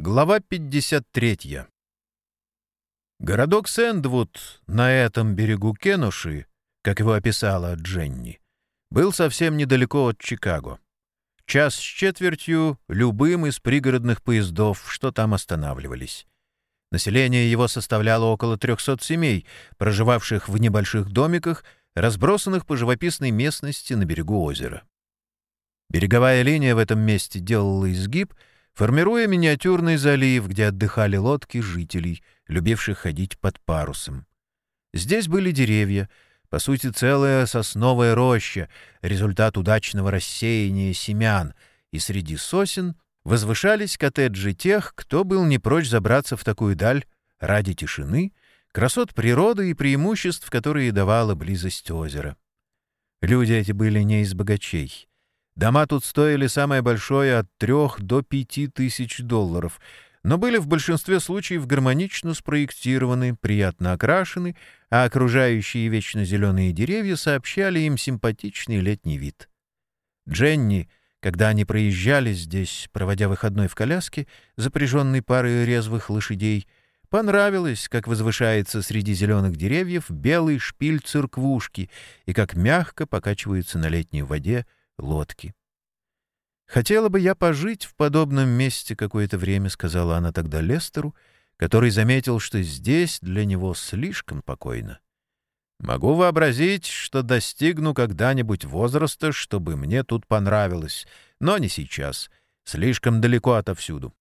Глава 53. Городок Сэндвуд на этом берегу Кенуши, как его описала Дженни, был совсем недалеко от Чикаго. Час с четвертью любым из пригородных поездов, что там останавливались. Население его составляло около 300 семей, проживавших в небольших домиках, разбросанных по живописной местности на берегу озера. Береговая линия в этом месте делала изгиб — формируя миниатюрный залив, где отдыхали лодки жителей, любивших ходить под парусом. Здесь были деревья, по сути, целая сосновая роща, результат удачного рассеяния семян, и среди сосен возвышались коттеджи тех, кто был не прочь забраться в такую даль ради тишины, красот природы и преимуществ, которые давала близость озера. Люди эти были не из богачей. Дома тут стоили самое большое от трех до пяти тысяч долларов, но были в большинстве случаев гармонично спроектированы, приятно окрашены, а окружающие вечно зеленые деревья сообщали им симпатичный летний вид. Дженни, когда они проезжали здесь, проводя выходной в коляске, запряженной парой резвых лошадей, понравилось, как возвышается среди зеленых деревьев белый шпиль церквушки и как мягко покачивается на летней воде лодки. «Хотела бы я пожить в подобном месте какое-то время», — сказала она тогда Лестеру, который заметил, что здесь для него слишком покойно. «Могу вообразить, что достигну когда-нибудь возраста, чтобы мне тут понравилось, но не сейчас, слишком далеко отовсюду».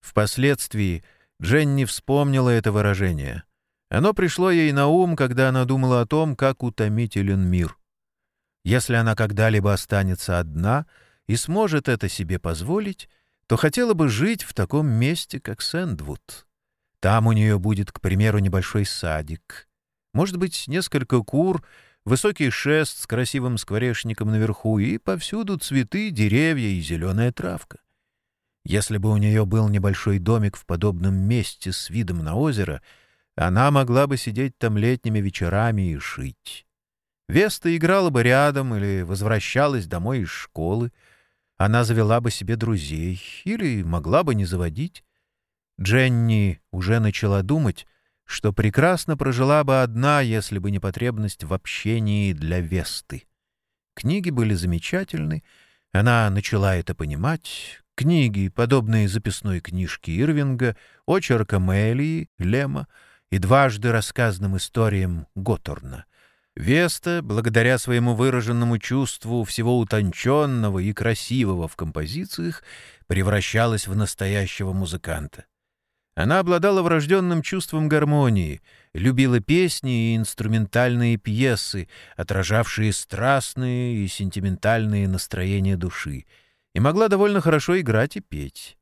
Впоследствии Дженни вспомнила это выражение. Оно пришло ей на ум, когда она думала о том, как утомителен мир — если она когда-либо останется одна и сможет это себе позволить, то хотела бы жить в таком месте, как Сэндвуд. Там у нее будет, к примеру, небольшой садик. Может быть, несколько кур, высокий шест с красивым скворечником наверху и повсюду цветы, деревья и зеленая травка. Если бы у нее был небольшой домик в подобном месте с видом на озеро, она могла бы сидеть там летними вечерами и шить. Веста играла бы рядом или возвращалась домой из школы. Она завела бы себе друзей или могла бы не заводить. Дженни уже начала думать, что прекрасно прожила бы одна, если бы не потребность в общении для Весты. Книги были замечательны, она начала это понимать. Книги, подобные записной книжке Ирвинга, очерка Мэлии, Лема и дважды рассказанным историям Готорна — Веста, благодаря своему выраженному чувству всего утонченного и красивого в композициях, превращалась в настоящего музыканта. Она обладала врожденным чувством гармонии, любила песни и инструментальные пьесы, отражавшие страстные и сентиментальные настроения души, и могла довольно хорошо играть и петь.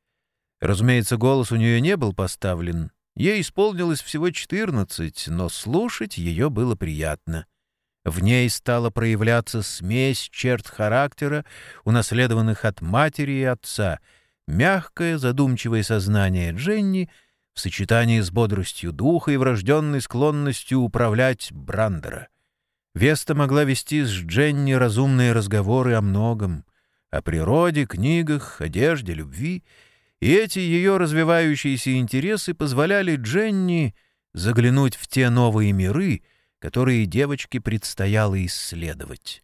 Разумеется, голос у нее не был поставлен. Ей исполнилось всего четырнадцать, но слушать ее было приятно. В ней стала проявляться смесь черт характера, унаследованных от матери и отца, мягкое, задумчивое сознание Дженни в сочетании с бодростью духа и врожденной склонностью управлять Брандера. Веста могла вести с Дженни разумные разговоры о многом, о природе, книгах, одежде, любви, и эти ее развивающиеся интересы позволяли Дженни заглянуть в те новые миры, которые девочке предстояло исследовать.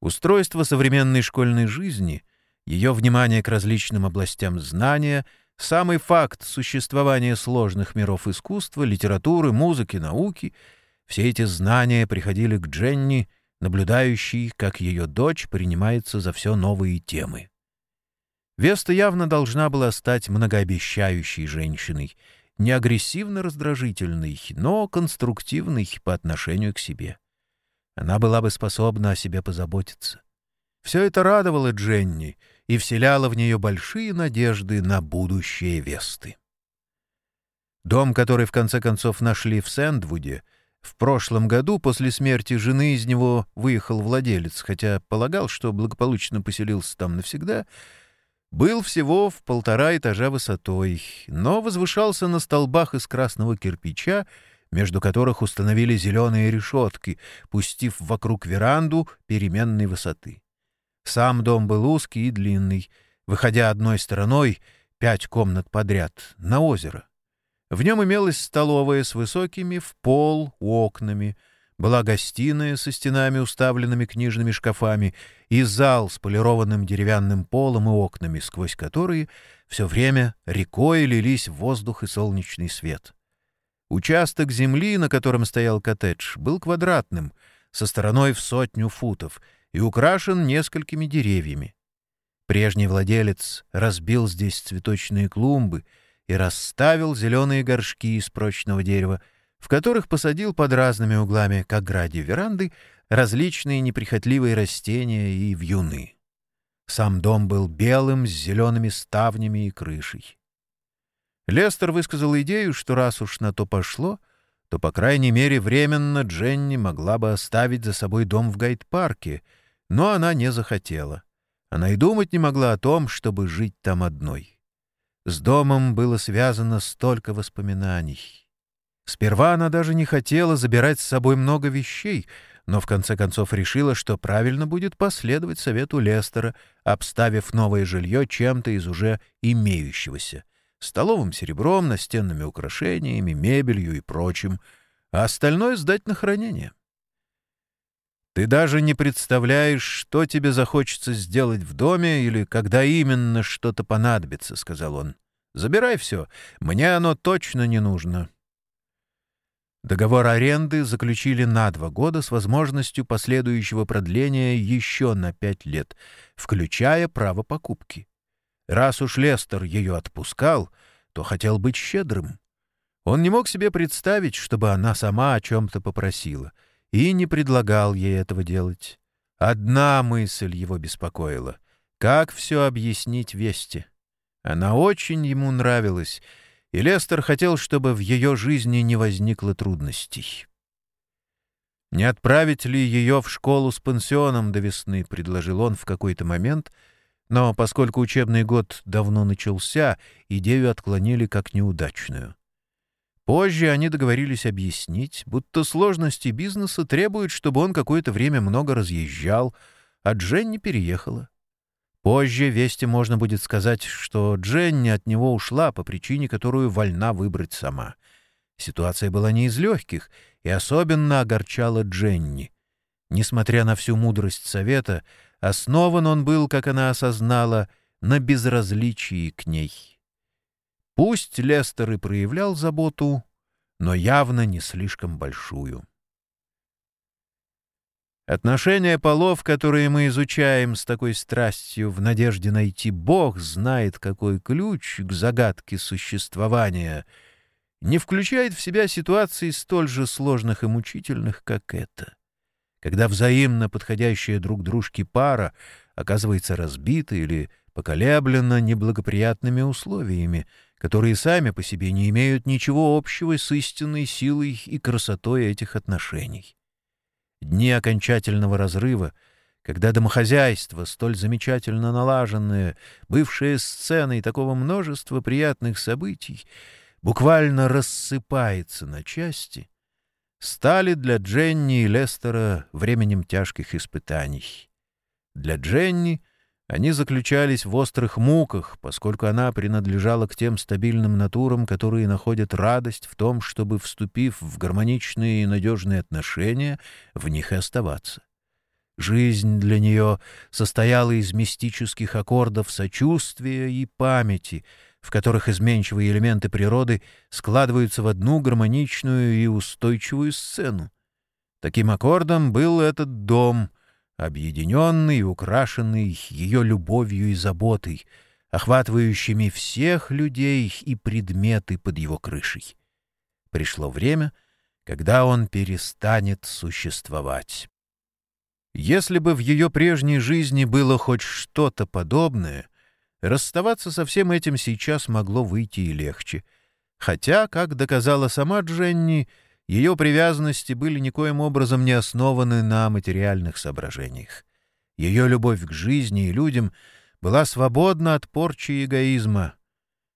Устройство современной школьной жизни, ее внимание к различным областям знания, самый факт существования сложных миров искусства, литературы, музыки, науки — все эти знания приходили к Дженни, наблюдающей, как ее дочь принимается за все новые темы. Веста явно должна была стать многообещающей женщиной — не агрессивно-раздражительный, но конструктивный по отношению к себе. Она была бы способна о себе позаботиться. Все это радовало Дженни и вселяло в нее большие надежды на будущее Весты. Дом, который в конце концов нашли в Сэндвуде, в прошлом году после смерти жены из него выехал владелец, хотя полагал, что благополучно поселился там навсегда — был всего в полтора этажа высотой, но возвышался на столбах из красного кирпича, между которых установили зеленые решетки, пустив вокруг веранду переменной высоты. Сам дом был узкий и длинный. Выходя одной стороной, пять комнат подряд, на озеро. В нем имелась столовая с высокими в пол окнами, была гостиная со стенами, уставленными книжными шкафами, и зал с полированным деревянным полом и окнами, сквозь которые все время рекой лились воздух и солнечный свет. Участок земли, на котором стоял коттедж, был квадратным, со стороной в сотню футов, и украшен несколькими деревьями. Прежний владелец разбил здесь цветочные клумбы и расставил зеленые горшки из прочного дерева, в которых посадил под разными углами, как гради веранды, различные неприхотливые растения и вьюны. Сам дом был белым, с зелеными ставнями и крышей. Лестер высказал идею, что раз уж на то пошло, то, по крайней мере, временно Дженни могла бы оставить за собой дом в гайд-парке, но она не захотела. Она и думать не могла о том, чтобы жить там одной. С домом было связано столько воспоминаний. Сперва она даже не хотела забирать с собой много вещей, но в конце концов решила, что правильно будет последовать совету Лестера, обставив новое жилье чем-то из уже имеющегося — столовым серебром, настенными украшениями, мебелью и прочим, а остальное сдать на хранение. Ты даже не представляешь, что тебе захочется сделать в доме или когда именно что-то понадобится, — сказал он. Забирай все, мне оно точно не нужно. Договор аренды заключили на два года с возможностью последующего продления еще на пять лет, включая право покупки. Раз уж Лестер ее отпускал, то хотел быть щедрым. Он не мог себе представить, чтобы она сама о чем-то попросила, и не предлагал ей этого делать. Одна мысль его беспокоила — как все объяснить Вести. Она очень ему нравилась — и Лестер хотел, чтобы в ее жизни не возникло трудностей. «Не отправить ли ее в школу с пансионом до весны?» — предложил он в какой-то момент, но поскольку учебный год давно начался, идею отклонили как неудачную. Позже они договорились объяснить, будто сложности бизнеса требуют, чтобы он какое-то время много разъезжал, а Дженни переехала. Позже Вести можно будет сказать, что Дженни от него ушла по причине, которую вольна выбрать сама. Ситуация была не из легких и особенно огорчала Дженни. Несмотря на всю мудрость совета, основан он был, как она осознала, на безразличии к ней. Пусть Лестер и проявлял заботу, но явно не слишком большую. Отношения полов, которые мы изучаем с такой страстью в надежде найти Бог знает какой ключ к загадке существования, не включает в себя ситуаций столь же сложных и мучительных, как это. Когда взаимно подходящая друг дружке пара оказывается разбита или поколеблена неблагоприятными условиями, которые сами по себе не имеют ничего общего с истинной силой и красотой этих отношений. Дни окончательного разрыва, когда домохозяйство, столь замечательно налаженное, бывшее сценой такого множества приятных событий, буквально рассыпается на части, стали для Дженни и Лестера временем тяжких испытаний. Для Дженни они заключались в острых муках, поскольку она принадлежала к тем стабильным натурам, которые находят радость в том, чтобы, вступив в гармоничные и надежные отношения, в них и оставаться. Жизнь для нее состояла из мистических аккордов сочувствия и памяти, в которых изменчивые элементы природы складываются в одну гармоничную и устойчивую сцену. Таким аккордом был этот дом — объединенный и украшенный ее любовью и заботой, охватывающими всех людей и предметы под его крышей. Пришло время, когда он перестанет существовать. Если бы в ее прежней жизни было хоть что-то подобное, расставаться со всем этим сейчас могло выйти и легче. Хотя, как доказала сама Дженни, ее привязанности были никоим образом не основаны на материальных соображениях. Ее любовь к жизни и людям была свободна от порчи и эгоизма.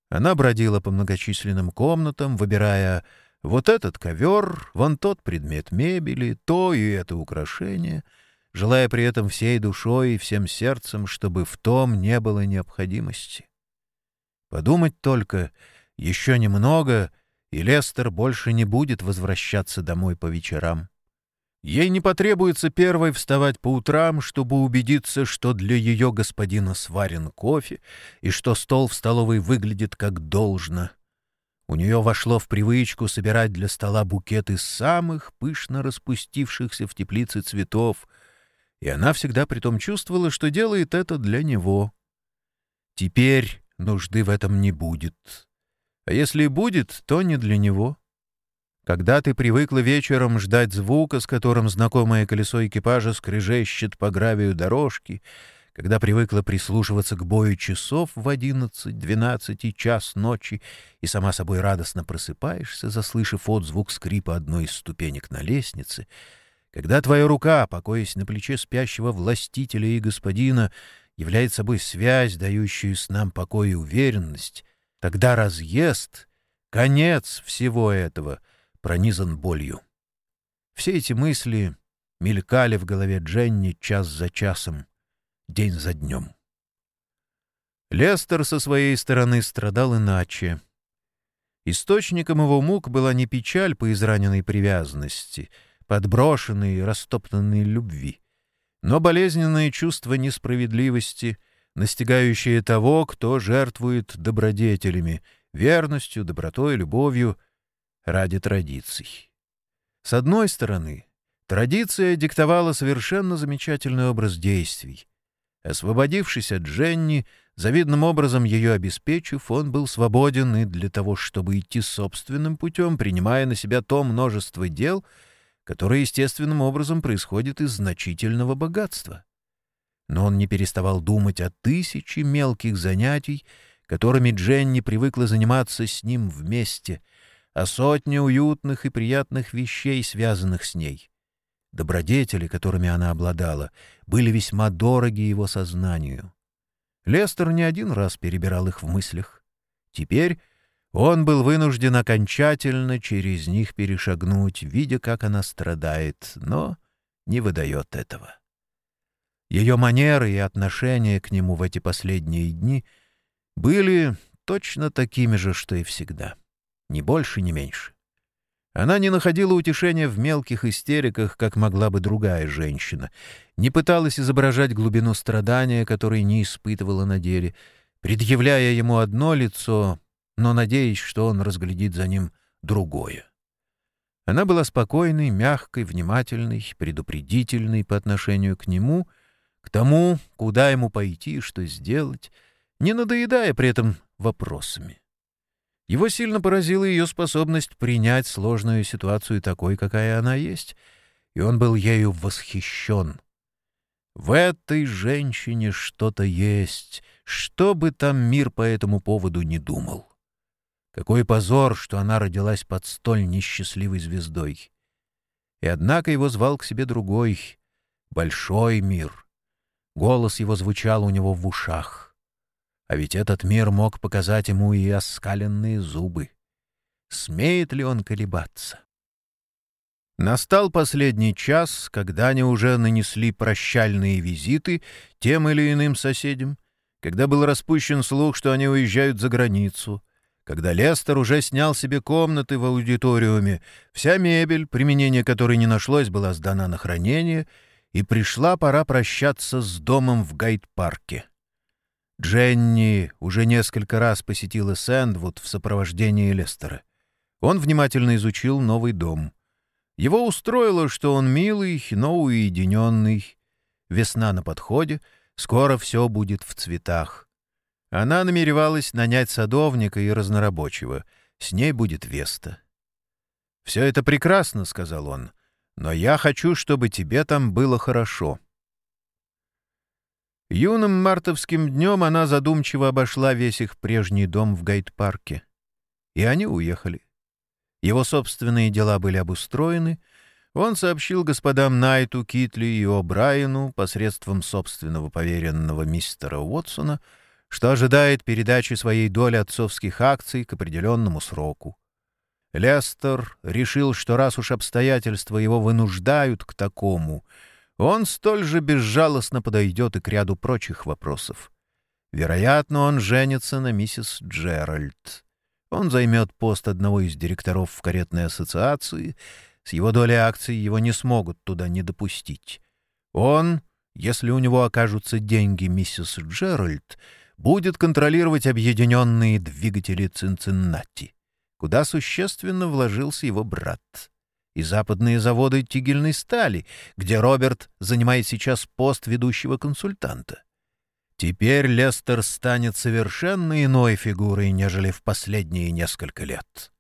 Она бродила по многочисленным комнатам, выбирая вот этот ковер, вон тот предмет мебели, то и это украшение, желая при этом всей душой и всем сердцем, чтобы в том не было необходимости. Подумать только, еще немного, и Лестер больше не будет возвращаться домой по вечерам. Ей не потребуется первой вставать по утрам, чтобы убедиться, что для ее господина сварен кофе и что стол в столовой выглядит как должно. У нее вошло в привычку собирать для стола букет из самых пышно распустившихся в теплице цветов, и она всегда притом чувствовала, что делает это для него. Теперь нужды в этом не будет. А если и будет, то не для него. Когда ты привыкла вечером ждать звука, с которым знакомое колесо экипажа скрежещет по гравию дорожки, когда привыкла прислушиваться к бою часов в одиннадцать, двенадцать и час ночи, и сама собой радостно просыпаешься, заслышав отзвук скрипа одной из ступенек на лестнице, когда твоя рука, покоясь на плече спящего властителя и господина, является собой связь, дающую с нам покой и уверенность, тогда разъезд, конец всего этого — пронизан болью. Все эти мысли мелькали в голове Дженни час за часом, день за днем. Лестер со своей стороны страдал иначе. Источником его мук была не печаль по израненной привязанности, подброшенной и растоптанной любви, но болезненное чувство несправедливости, настигающее того, кто жертвует добродетелями, верностью, добротой, любовью — ради традиций. С одной стороны, традиция диктовала совершенно замечательный образ действий. Освободившись от Дженни, завидным образом ее обеспечив, он был свободен и для того, чтобы идти собственным путем, принимая на себя то множество дел, которое естественным образом происходит из значительного богатства. Но он не переставал думать о тысяче мелких занятий, которыми Дженни привыкла заниматься с ним вместе — о сотне уютных и приятных вещей, связанных с ней. Добродетели, которыми она обладала, были весьма дороги его сознанию. Лестер не один раз перебирал их в мыслях. Теперь он был вынужден окончательно через них перешагнуть, видя, как она страдает, но не выдает этого. Ее манеры и отношения к нему в эти последние дни были точно такими же, что и всегда ни больше, ни меньше. Она не находила утешения в мелких истериках, как могла бы другая женщина, не пыталась изображать глубину страдания, которое не испытывала на деле, предъявляя ему одно лицо, но надеясь, что он разглядит за ним другое. Она была спокойной, мягкой, внимательной, предупредительной по отношению к нему, к тому, куда ему пойти что сделать, не надоедая при этом вопросами. Его сильно поразила ее способность принять сложную ситуацию такой, какая она есть, и он был ею восхищен. В этой женщине что-то есть, что бы там мир по этому поводу не думал. Какой позор, что она родилась под столь несчастливой звездой. И однако его звал к себе другой, большой мир. Голос его звучал у него в ушах. А ведь этот мир мог показать ему и оскаленные зубы. Смеет ли он колебаться? Настал последний час, когда они уже нанесли прощальные визиты тем или иным соседям, когда был распущен слух, что они уезжают за границу, когда Лестер уже снял себе комнаты в аудиториуме, вся мебель, применение которой не нашлось, была сдана на хранение, и пришла пора прощаться с домом в Гайд-парке. Дженни уже несколько раз посетила Сэндвуд в сопровождении Лестера. Он внимательно изучил новый дом. Его устроило, что он милый, но уединенный. Весна на подходе, скоро все будет в цветах. Она намеревалась нанять садовника и разнорабочего. С ней будет Веста. «Все это прекрасно», — сказал он, — «но я хочу, чтобы тебе там было хорошо». Юным мартовским днем она задумчиво обошла весь их прежний дом в гайд-парке. И они уехали. Его собственные дела были обустроены. Он сообщил господам Найту, Китли и О'Брайену посредством собственного поверенного мистера Уотсона, что ожидает передачи своей доли отцовских акций к определенному сроку. Лестер решил, что раз уж обстоятельства его вынуждают к такому — он столь же безжалостно подойдет и к ряду прочих вопросов. Вероятно, он женится на миссис Джеральд. Он займет пост одного из директоров в каретной ассоциации. С его долей акций его не смогут туда не допустить. Он, если у него окажутся деньги миссис Джеральд, будет контролировать объединенные двигатели Цинциннати, куда существенно вложился его брат. И западные заводы тигельной стали, где Роберт занимает сейчас пост ведущего консультанта. Теперь Лестер станет совершенно иной фигурой, нежели в последние несколько лет.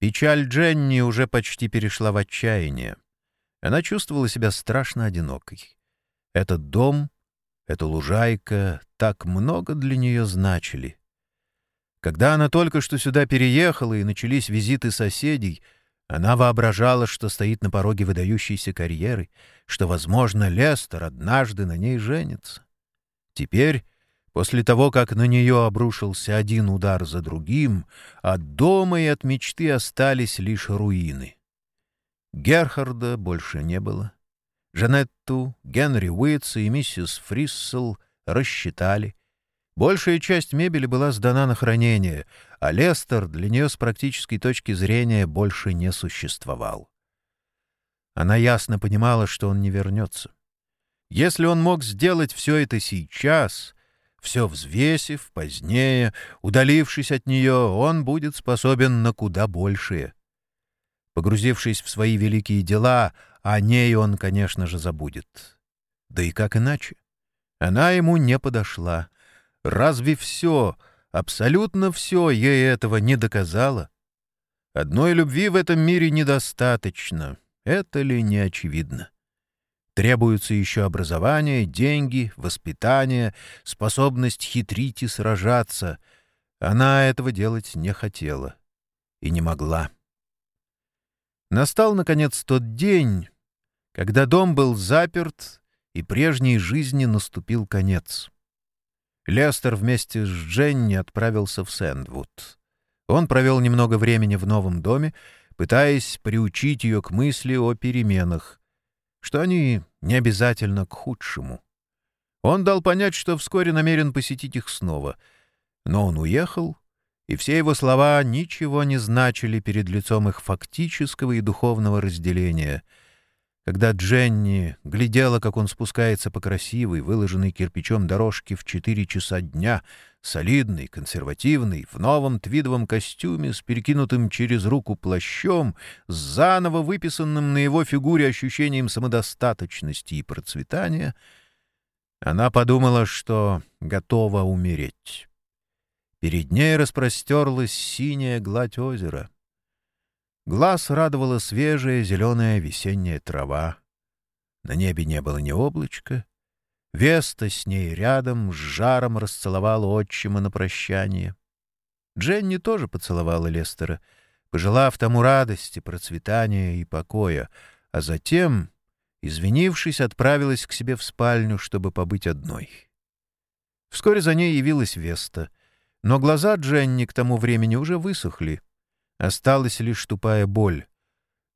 Печаль Дженни уже почти перешла в отчаяние. Она чувствовала себя страшно одинокой. Этот дом, эта лужайка так много для нее значили. Когда она только что сюда переехала и начались визиты соседей, она воображала, что стоит на пороге выдающейся карьеры, что, возможно, Лестер однажды на ней женится. Теперь, после того, как на нее обрушился один удар за другим, от дома и от мечты остались лишь руины. Герхарда больше не было. Жанетту, Генри Уитса и миссис Фриссел рассчитали. Большая часть мебели была сдана на хранение, а Лестер для нее с практической точки зрения больше не существовал. Она ясно понимала, что он не вернется. Если он мог сделать все это сейчас, все взвесив, позднее, удалившись от нее, он будет способен на куда большее. Погрузившись в свои великие дела, о ней он, конечно же, забудет. Да и как иначе? Она ему не подошла. Разве все, абсолютно все ей этого не доказало? Одной любви в этом мире недостаточно. Это ли не очевидно? Требуются еще образование, деньги, воспитание, способность хитрить и сражаться. Она этого делать не хотела и не могла. Настал, наконец, тот день, когда дом был заперт, и прежней жизни наступил конец. Лестер вместе с Дженни отправился в Сэндвуд. Он провел немного времени в новом доме, пытаясь приучить ее к мысли о переменах, что они не обязательно к худшему. Он дал понять, что вскоре намерен посетить их снова. Но он уехал, и все его слова ничего не значили перед лицом их фактического и духовного разделения — когда Дженни глядела, как он спускается по красивой, выложенной кирпичом дорожке в четыре часа дня, солидный, консервативный, в новом твидовом костюме с перекинутым через руку плащом, с заново выписанным на его фигуре ощущением самодостаточности и процветания, она подумала, что готова умереть. Перед ней распростерлась синяя гладь озера — Глаз радовала свежая зеленая весенняя трава. На небе не было ни облачка. Веста с ней рядом с жаром расцеловала отчима на прощание. Дженни тоже поцеловала Лестера, пожелав тому радости, процветания и покоя, а затем, извинившись, отправилась к себе в спальню, чтобы побыть одной. Вскоре за ней явилась Веста, но глаза Дженни к тому времени уже высохли — Осталась лишь тупая боль.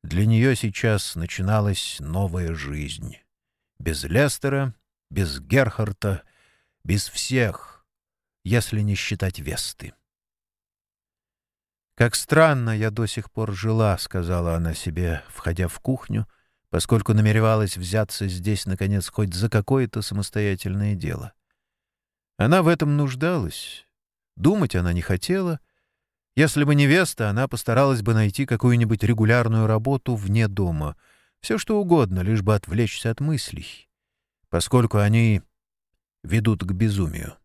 Для нее сейчас начиналась новая жизнь. Без Лестера, без Герхарта, без всех, если не считать Весты. «Как странно я до сих пор жила», — сказала она себе, входя в кухню, поскольку намеревалась взяться здесь, наконец, хоть за какое-то самостоятельное дело. Она в этом нуждалась. Думать она не хотела — если бы невеста, она постаралась бы найти какую-нибудь регулярную работу вне дома. Все что угодно, лишь бы отвлечься от мыслей, поскольку они ведут к безумию.